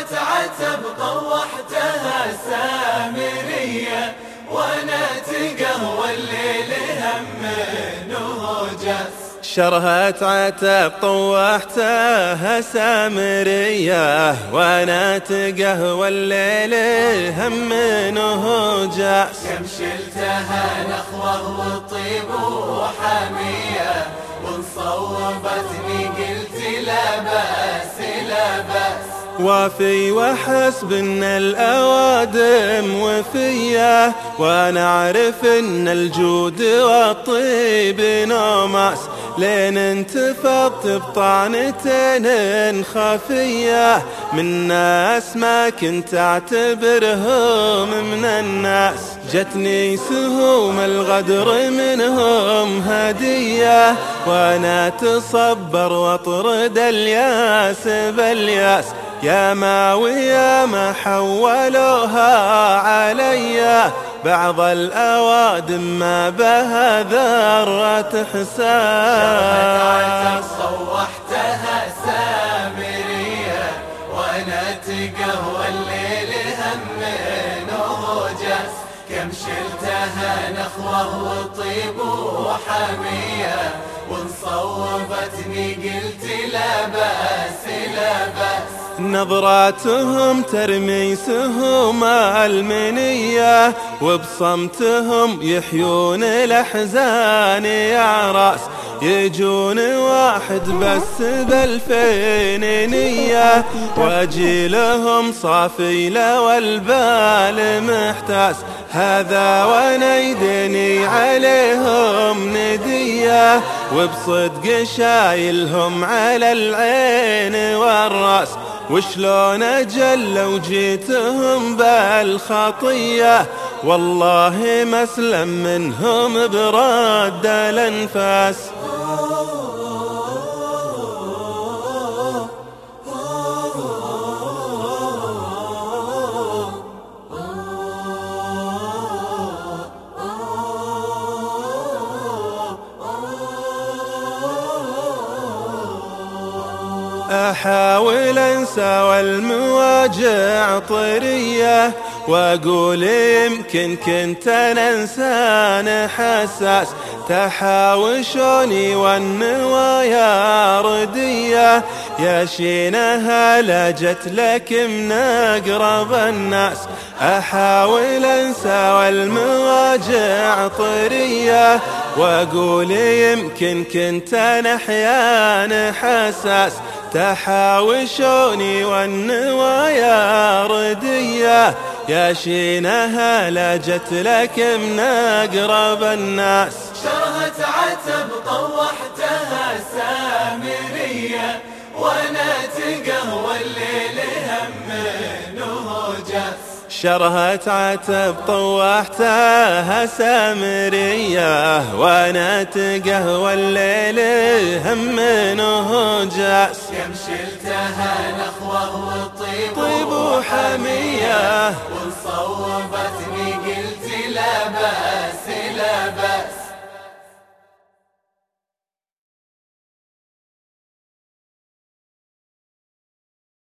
شرهت عتب طوحتها سامرية وأنا تقهوى الليل هم نهجس شرهت عتب طوحتها سامرية وأنا تقهوى الليل هم نهجس كم شلتها نخوة وطيب وحمية وانصوبتني قلت لا بأس. لا وفي وحسب إن الأوادم وفية وأنا اعرف إن الجود والطيب نوماس لين انتفضت بطعنتين خفية من ناس ما كنت أعتبرهم من الناس. جتني سهوم الغدر منهم هدية وأنا تصبر وأطرد الياس بالياس. يا ما ويا ما حولوها علي. بعض الأوادم ما بها ذرة حساب. صوحتها سامرية وأنا تقهوى الليل هم نوجس كم شلتها نخوة وطيب وحمية. وانصوبتني قلت لا بأس لا بأس. نظراتهم ترمي سهوم المنية وبصمتهم يحيون الأحزان. يا رأس يجون واحد بس بالفين نية واجي لهم صافي لو البال محتاس. هذا ونيدني عليهم ندية وبصدق شايلهم على العين. والرأس وشلون أجل لو جيتهم بالخطية؟ والله ما أسلم منهم برد الأنفاس. أحاول أنسى والمواجع طرية. وأقول يمكن كنت أنا إنسان حساس تحاوشوني والنوايا ردية يا شينها لا جت لك من أقرب الناس. أحاول أنسى والمواجع طرية. وأقول يمكن كنت أنا أحيان حساس تحاوشوني والنوايا ردية يا شينها لا جت لك من أقرب الناس. شرهت عتب طوحتها سامرية وأنا تقهوى الليل هم نهجس. شرهت عتب طوحتها سامرية وأنا تقهوى الليل هم نهجس. كم شلتها نخوة وطيب طيب وصوبتني قلت لا بأس لا بأس.